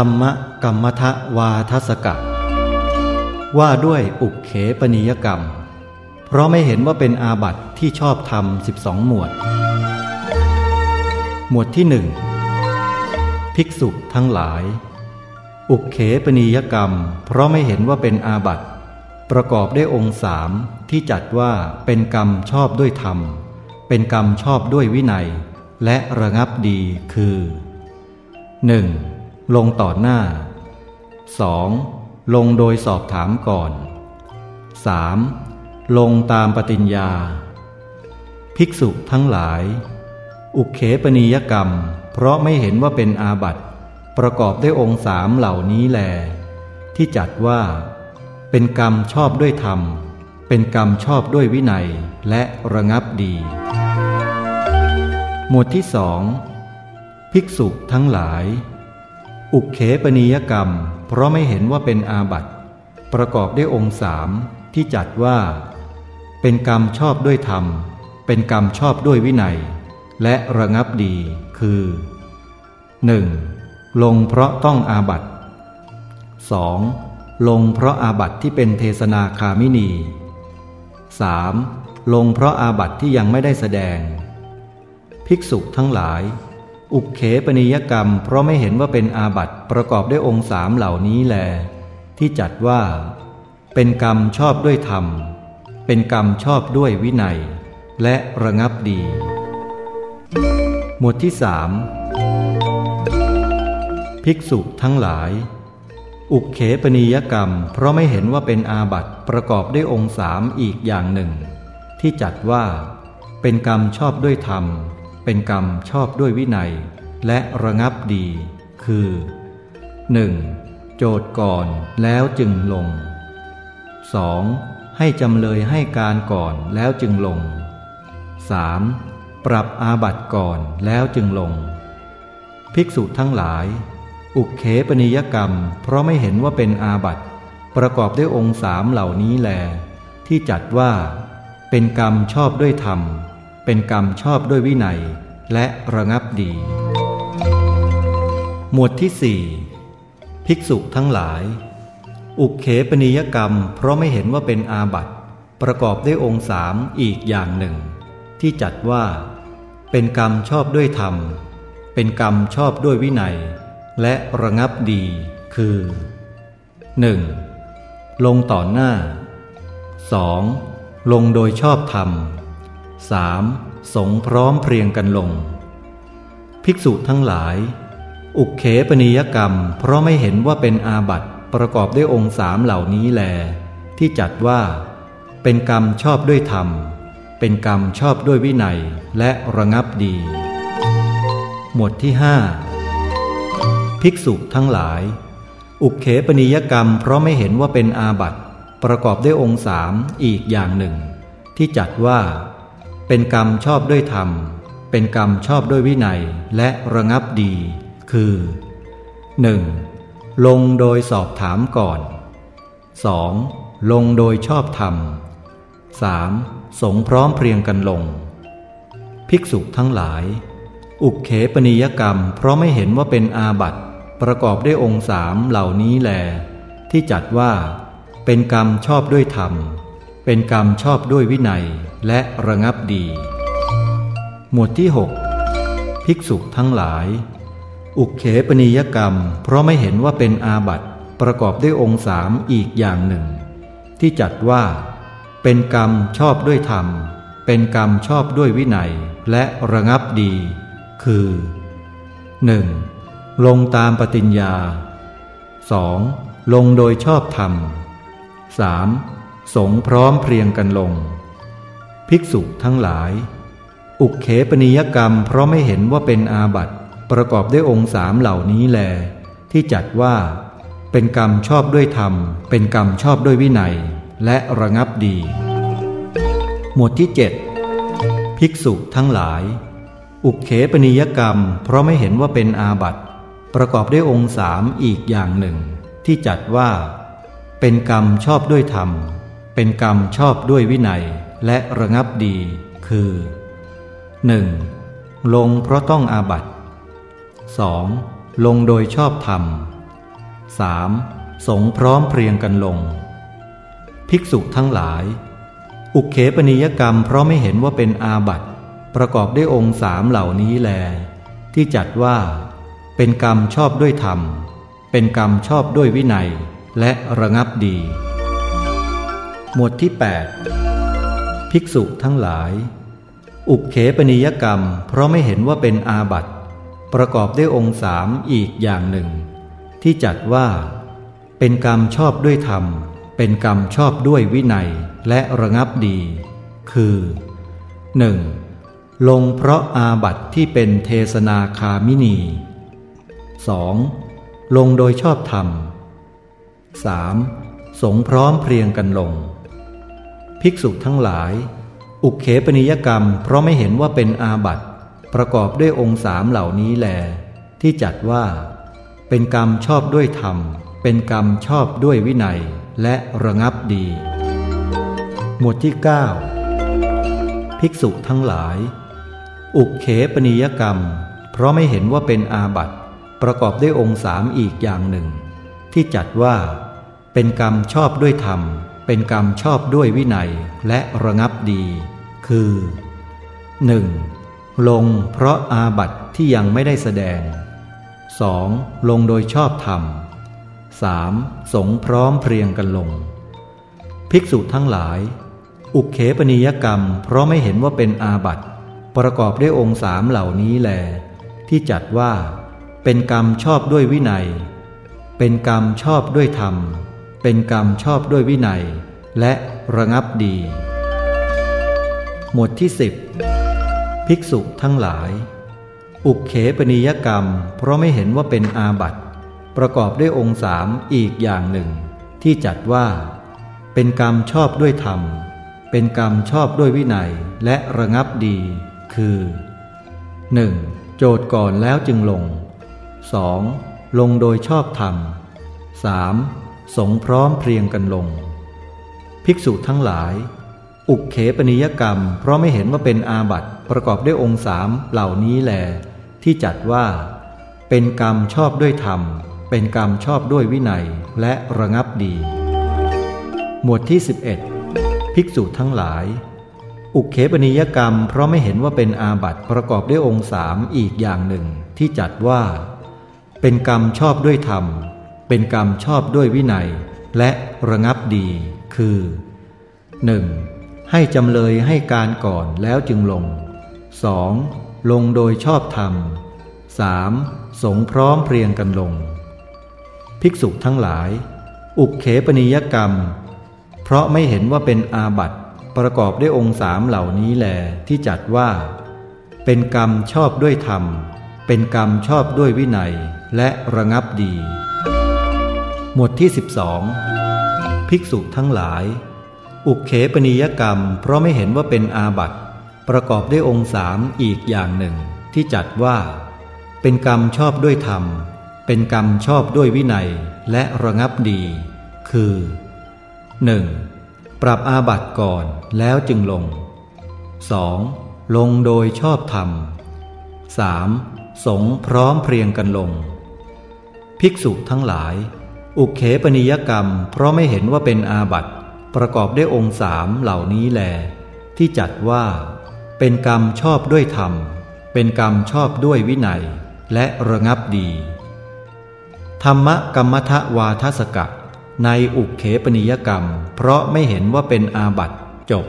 ธรรมกรรมทะวาทสกะ ว่าด้วยอุกเขปนิยกรรม เพราะไม่เห็นว่าเป็นอาบัติที่ชอบธรรมสิบสองหมวด หมวดที่หนึ่งภิกษุทั้งหลาย อุกเขปนิยกรรม เพราะไม่เห็นว่าเป็นอาบัติ ประกอบด้วยองค์สามที่จัดว่าเป็นกรรมชอบด้วยธรรม เป็นกรรมชอบด้วยวินัย และระงับดีคือ 1. ลงต่อหน้า 2. ลงโดยสอบถามก่อน 3. ลงตามปฏิญญา ภิกษุทั้งหลาย อุเคปนิยกรรม เพราะไม่เห็นว่าเป็นอาบัติ ประกอบด้วยองค์สามเหล่านี้แล ที่จัดว่า เป็นกรรมชอบด้วยธรรม เป็นกรรมชอบด้วยวินัยและระงับดี หมวดที่สองภิกษุทั้งหลาย อุกเขปนิยกรรม เพราะไม่เห็นว่าเป็นอาบัติ ประกอบด้วยองค์สามที่จัดว่า เป็นกรรมชอบด้วยธรรม เป็นกรรมชอบด้วยวินัย และระงับดีคือ 1. ลงเพราะต้องอาบัติ 2. ลงเพราะอาบัติที่เป็นเทศนาคามินี 3. ลงเพราะอาบัติที่ยังไม่ได้แสดง ภิกษุทั้งหลาย อุกเขปนิยกรรม เพราะไม่เห็นว่าเป็นอาบัติประกอบด้วยองค์สามเหล่านี้แล ที่จัดว่า เป็นกรรมชอบด้วยธรรม เป็นกรรมชอบด้วยวินัย และระงับดี หมวดที่สามภิกษุทั้งหลาย อุกเขปนิยกรรม เพราะไม่เห็นว่าเป็นอาบัติประกอบด้วยองค์สามอีกอย่างหนึ่ง ที่จัดว่า เป็นกรรมชอบด้วยธรรม เป็นกรรมชอบด้วยวินัย และระงับดี คือ 1. โจทย์ก่อนแล้วจึงลง 2. ให้จำเลยให้การก่อนแล้วจึงลง 3. ปรับอาบัติก่อนแล้วจึงลง ภิกษุทั้งหลาย อุกเขปนิยกรรม เพราะไม่เห็นว่าเป็นอาบัติ ประกอบด้วยองค์สามเหล่านี้แล ที่จัดว่า เป็นกรรมชอบด้วยธรรม เป็นกรรมชอบด้วยวินัย และระงับดี หมวดที่สี่ภิกษุทั้งหลาย อุกเขปนิยกรรม เพราะไม่เห็นว่าเป็นอาบัติ ประกอบด้วยองค์สามอีกอย่างหนึ่ง ที่จัดว่า เป็นกรรมชอบด้วยธรรม เป็นกรรมชอบด้วยวินัย และระงับดี คือ 1. ลงต่อหน้า 2. ลงโดยชอบธรรม 3. สงพร้อมเพรียงกันลง ภิกษุทั้งหลาย อุกเขปนิยกรรม เพราะไม่เห็นว่าเป็นอาบัติประกอบด้วยองค์สามเหล่านี้แล ที่จัดว่า เป็นกรรมชอบด้วยธรรม เป็นกรรมชอบด้วยวินัยและระงับดี หมวดที่ห้าภิกษุทั้งหลาย อุกเขปนิยกรรม เพราะไม่เห็นว่าเป็นอาบัติประกอบด้วยองค์สามอีกอย่างหนึ่ง ที่จัดว่า เป็นกรรมชอบด้วยธรรม เป็นกรรมชอบด้วยวินัยและระงับดี คือ 1. ลงโดยสอบถามก่อน 2. ลงโดยชอบธรรม 3. สงพร้อมเพรียงกันลง ภิกษุทั้งหลาย อุกเขปนิยกรรม เพราะไม่เห็นว่าเป็นอาบัติประกอบด้วยองค์สามเหล่านี้แล ที่จัดว่า เป็นกรรมชอบด้วยธรรม เป็นกรรมชอบด้วยวินัยและระงับดี หมวดที่ 6 ภิกษุทั้งหลาย อุกเขปนิยกรรม เพราะไม่เห็นว่าเป็นอาบัติประกอบด้วยองค์สามอีกอย่างหนึ่ง ที่จัดว่า เป็นกรรมชอบด้วยธรรม เป็นกรรมชอบด้วยวินัยและระงับดี คือ 1. ลงตามปฏิญญา 2. ลงโดยชอบธรรม 3. สงพร้อมเพรียงกันลง ภิกษุทั้งหลาย อุกเขปนิยกรรมเพราะไม่เห็นว่าเป็นอาบัติประกอบด้วยองค์สามเหล่านี้แล ที่จัดว่า เป็นกรรมชอบด้วยธรรม เป็นกรรมชอบด้วยวินัย และระงับดี หมวดที่ 7 ภิกษุทั้งหลาย อุกเขปนิยกรรม เพราะไม่เห็นว่าเป็นอาบัติประกอบด้วยองค์สามอีกอย่างหนึ่ง ที่จัดว่า เป็นกรรมชอบด้วยธรรม เป็นกรรมชอบด้วยวินัยและระงับดี คือ 1. ลงเพราะต้องอาบัต 2. ลงโดยชอบธรรม 3. สงพร้อมเพรียงกันลง ภิกษุทั้งหลาย อุเขปนิยกรรมเพราะไม่เห็นว่าเป็นอาบัติประกอบด้วยองค์สามเหล่านี้แล ที่จัดว่า เป็นกรรมชอบด้วยธรรม เป็นกรรมชอบด้วยวินัย และระงับดี หมวดที่ 8 ภิกษุทั้งหลาย อุเขปนิยกรรม เพราะไม่เห็นว่าเป็นอาบัติ ประกอบด้วยองค์สามอีกอย่างหนึ่ง ที่จัดว่า เป็นกรรมชอบด้วยธรรม เป็นกรรมชอบด้วยวินัยและระงับดี คือ 1. ลงเพราะอาบัติที่เป็นเทศนาคามินี 2. ลงโดยชอบธรรม 3. สงพร้อมเพรียงกันลง ภิกษุทั้งหลาย อุเขปนิยกรรม เพราะไม่เห็นว่าเป็นอาบัติ ประกอบด้วยองค์สามเหล่านี้แล ที่จัดว่า เป็นกรรมชอบด้วยธรรม เป็นกรรมชอบด้วยวินัย และระงับดี หมวดที่ 9 ภิกษุทั้งหลาย อุกเขปนิยกรรม เพราะไม่เห็นว่าเป็นอาบัติ ประกอบด้วยองค์สามอีกอย่างหนึ่ง ที่จัดว่า เป็นกรรมชอบด้วยธรรม เป็นกรรมชอบด้วยวินัยและระงับดี คือ 1. ลงเพราะอาบัติที่ยังไม่ได้แสดง 2. ลงโดยชอบธรรม 3. สงพร้อมเพรียงกันลง ภิกษุทั้งหลาย อุเขปนิยกรรม เพราะไม่เห็นว่าเป็นอาบัติ ประกอบด้วยองค์สามเหล่านี้แล ที่จัดว่า เป็นกรรมชอบด้วยวินัย เป็นกรรมชอบด้วยธรรม เป็นกรรมชอบด้วยวินัย และระงับดี หมวดที่สิบภิกษุทั้งหลาย อุเขปนิยกรรม เพราะไม่เห็นว่าเป็นอาบัติประกอบด้วยองค์สามอีกอย่างหนึ่ง ที่จัดว่า เป็นกรรมชอบด้วยธรรม เป็นกรรมชอบด้วยวินัยและระงับดี คือ 1. โจทย์ก่อนแล้วจึงลง 2. ลงโดยชอบธรรม 3. สงพร้อมเพรียงกันลง ภิกษุทั้งหลาย อุกเขปนิยกรรม เพราะไม่เห็นว่าเป็นอาบัติประกอบด้วยองค์สามเหล่านี้แล ที่จัดว่า เป็นกรรมชอบด้วยธรรม เป็นกรรมชอบด้วยวินัยและระงับดี หมวดที่ 11 ภิกษุทั้งหลาย อุกเขปนิยกรรม เพราะไม่เห็นว่าเป็นอาบัติประกอบด้วยองค์สามอีกอย่างหนึ่ง ที่จัดว่า เป็นกรรมชอบด้วยธรรม เป็นกรรมชอบด้วยวินัย และระงับดีคือ 1. ให้จำเลยให้การก่อนแล้วจึงลง 2. ลงโดยชอบธรรม 3. สงพร้อมเพรียงกันลง ภิกษุทั้งหลาย อุกเขปนิยกรรม เพราะไม่เห็นว่าเป็นอาบัติประกอบด้วยองค์สามเหล่านี้แลที่จัดว่า เป็นกรรมชอบด้วยธรรม เป็นกรรมชอบด้วยวินัยและระงับดี หมวดที่ 12 ภิกษุทั้งหลาย อุกเขปนิยกรรม เพราะไม่เห็นว่าเป็นอาบัติประกอบด้วยองค์สามอีกอย่างหนึ่ง ที่จัดว่า เป็นกรรมชอบด้วยธรรม เป็นกรรมชอบด้วยวินัยและระงับดี คือ 1. ปรับอาบัติก่อนแล้วจึงลง 2. ลงโดยชอบธรรม 3. สงพร้อมเพรียงกันลง ภิกษุทั้งหลาย อุเขปนิยกรรม เพราะไม่เห็นว่าเป็นอาบัติประกอบด้วยองค์สามเหล่านี้แล ที่จัดว่า เป็นกรรมชอบด้วยธรรม เป็นกรรมชอบด้วยวินัย และระงับดี ธรรมกรรมทวาทสกะ ในอุกเขปนิยกรรม เพราะไม่เห็นว่าเป็นอาบัติจบ